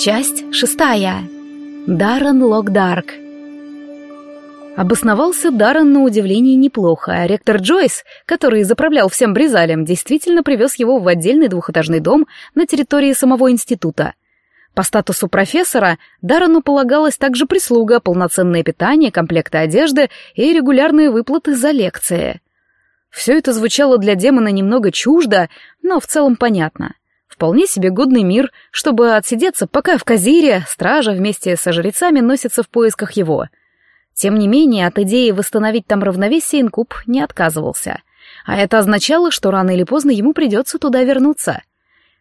Часть шестая. Даррен Локдарк. Обосновался Даррен на удивление неплохо, а ректор Джойс, который заправлял всем Бризалем, действительно привез его в отдельный двухэтажный дом на территории самого института. По статусу профессора Даррену полагалась также прислуга, полноценное питание, комплекты одежды и регулярные выплаты за лекции. Все это звучало для демона немного чуждо, но в целом понятно. Вполне себе годный мир, чтобы отсидеться, пока в Казире стража вместе со жрецами носится в поисках его. Тем не менее, от идеи восстановить там равновесие инкуб не отказывался. А это означало, что рано или поздно ему придется туда вернуться.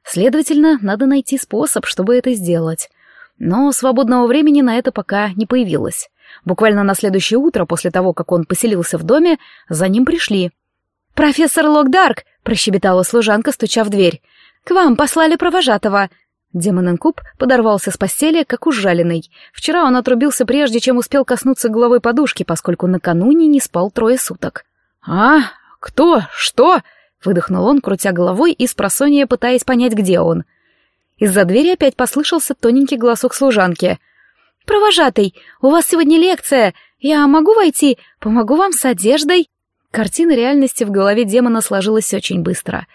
Следовательно, надо найти способ, чтобы это сделать. Но свободного времени на это пока не появилось. Буквально на следующее утро, после того, как он поселился в доме, за ним пришли. «Профессор Локдарк!» — прощебетала служанка, стуча в дверь. «К вам послали провожатого!» Демон Инкуб подорвался с постели, как ужаленный. Вчера он отрубился прежде, чем успел коснуться головой подушки, поскольку накануне не спал трое суток. «А? Кто? Что?» Выдохнул он, крутя головой и с просонья пытаясь понять, где он. Из-за двери опять послышался тоненький голосок служанки. «Провожатый, у вас сегодня лекция. Я могу войти? Помогу вам с одеждой?» Картина реальности в голове демона сложилась очень быстро.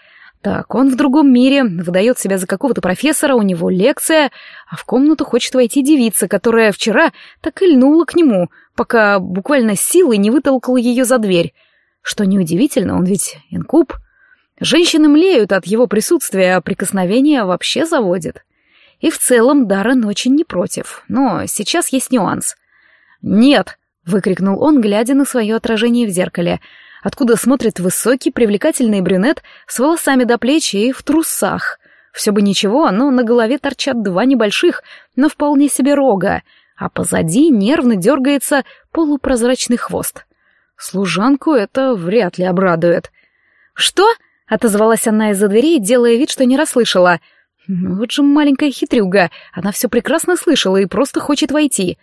Так, он в другом мире, выдает себя за какого-то профессора, у него лекция, а в комнату хочет войти девица, которая вчера так и льнула к нему, пока буквально силой не вытолкала ее за дверь. Что неудивительно, он ведь инкуб. Женщины млеют от его присутствия, а прикосновения вообще заводит. И в целом Даррен очень не против, но сейчас есть нюанс. «Нет!» — выкрикнул он, глядя на свое отражение в зеркале, откуда смотрит высокий, привлекательный брюнет с волосами до плеч и в трусах. Все бы ничего, но на голове торчат два небольших, но вполне себе рога, а позади нервно дергается полупрозрачный хвост. Служанку это вряд ли обрадует. «Что?» — отозвалась она из-за дверей, делая вид, что не расслышала. «Вот же маленькая хитрюга, она все прекрасно слышала и просто хочет войти».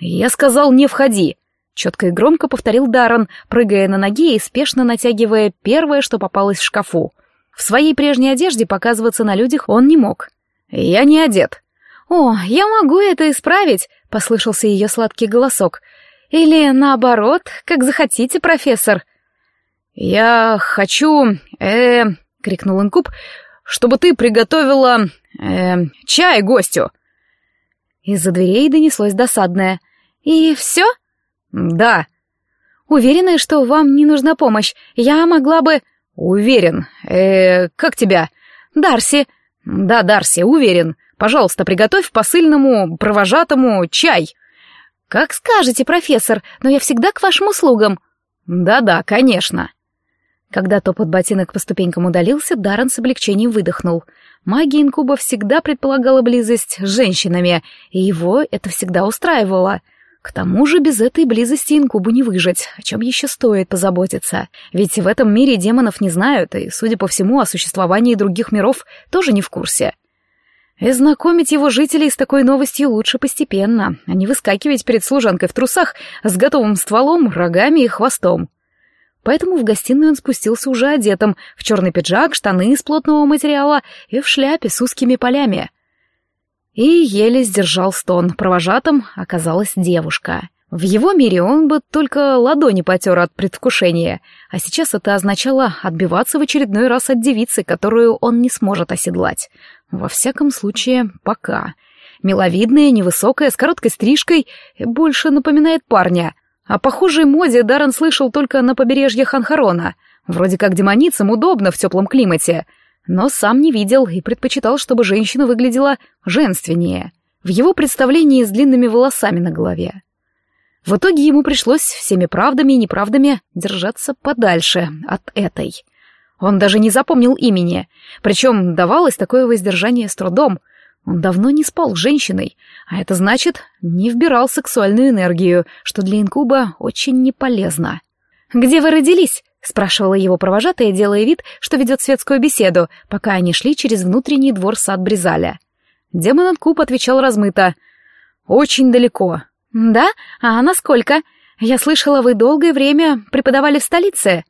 «Я сказал, не входи!» — четко и громко повторил Даррен, прыгая на ноги и спешно натягивая первое, что попалось в шкафу. В своей прежней одежде показываться на людях он не мог. «Я не одет». «О, я могу это исправить», — послышался ее сладкий голосок. «Или наоборот, как захотите, профессор». «Я хочу... э...» — крикнул Инкуб. «Чтобы ты приготовила... э... чай гостю». Из-за дверей донеслось досадное. «И все?» «Да». «Уверены, что вам не нужна помощь? Я могла бы...» «Уверен. э как тебя?» «Дарси». «Да, Дарси, уверен. Пожалуйста, приготовь посыльному, провожатому чай». «Как скажете, профессор, но я всегда к вашим услугам». «Да-да, конечно». Когда топот ботинок по ступенькам удалился, Даррен с облегчением выдохнул. Магия инкуба всегда предполагала близость с женщинами, и его это всегда устраивало. К тому же без этой близости инкубу не выжить, о чем еще стоит позаботиться. Ведь в этом мире демонов не знают, и, судя по всему, о существовании других миров тоже не в курсе. И знакомить его жителей с такой новостью лучше постепенно, а не выскакивать перед служанкой в трусах с готовым стволом, рогами и хвостом поэтому в гостиную он спустился уже одетым, в черный пиджак, штаны из плотного материала и в шляпе с узкими полями. И еле сдержал стон, провожатым оказалась девушка. В его мире он бы только ладони потер от предвкушения, а сейчас это означало отбиваться в очередной раз от девицы, которую он не сможет оседлать. Во всяком случае, пока. Миловидная, невысокая, с короткой стрижкой, больше напоминает парня — о похожей моде Даррен слышал только на побережье Ханхарона. Вроде как демоницам удобно в теплом климате, но сам не видел и предпочитал, чтобы женщина выглядела женственнее, в его представлении с длинными волосами на голове. В итоге ему пришлось всеми правдами и неправдами держаться подальше от этой. Он даже не запомнил имени, причем давалось такое воздержание с трудом — он давно не спал с женщиной, а это значит, не вбирал сексуальную энергию, что для инкуба очень не полезно. «Где вы родились?» — спрашивала его провожатая, делая вид, что ведет светскую беседу, пока они шли через внутренний двор сад Бризаля. Демон Инкуб отвечал размыто. «Очень далеко». «Да? А насколько? Я слышала, вы долгое время преподавали в столице».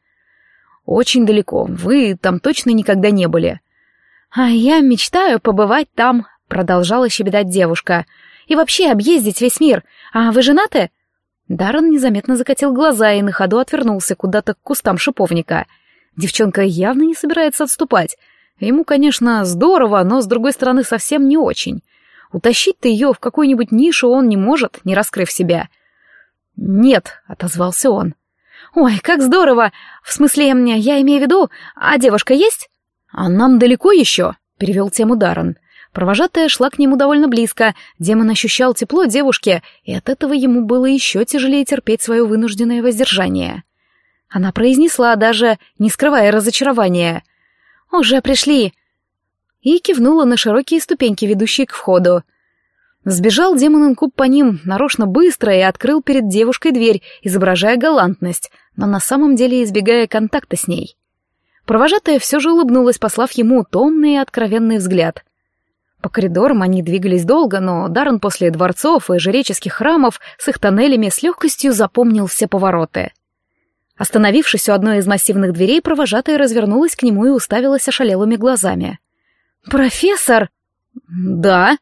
«Очень далеко. Вы там точно никогда не были». «А я мечтаю побывать там — продолжала щебетать девушка. «И вообще объездить весь мир. А вы женаты?» Даррен незаметно закатил глаза и на ходу отвернулся куда-то к кустам шиповника. Девчонка явно не собирается отступать. Ему, конечно, здорово, но, с другой стороны, совсем не очень. Утащить-то ее в какую-нибудь нишу он не может, не раскрыв себя. «Нет», — отозвался он. «Ой, как здорово! В смысле, я имею в виду, а девушка есть?» «А нам далеко еще?» — перевел тему Даррен. Провожатая шла к нему довольно близко, демон ощущал тепло девушки, и от этого ему было еще тяжелее терпеть свое вынужденное воздержание. Она произнесла, даже не скрывая разочарования. «Уже пришли!» И кивнула на широкие ступеньки, ведущие к входу. Сбежал демон инкуб по ним нарочно быстро и открыл перед девушкой дверь, изображая галантность, но на самом деле избегая контакта с ней. Провожатая все же улыбнулась, послав ему томный и откровенный взгляд. По коридорам они двигались долго, но Даррен после дворцов и жреческих храмов с их тоннелями с легкостью запомнил все повороты. Остановившись у одной из массивных дверей, провожатая развернулась к нему и уставилась ошалелыми глазами. «Профессор!» «Да.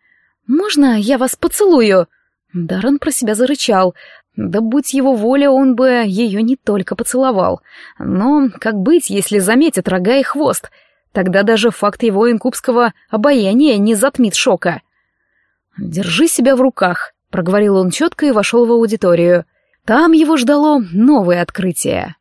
Можно я вас поцелую?» Даррен про себя зарычал. Да будь его воля, он бы ее не только поцеловал. Но как быть, если заметит рога и хвост? Тогда даже факт его инкубского обаяния не затмит шока. «Держи себя в руках», — проговорил он четко и вошел в аудиторию. Там его ждало новое открытие.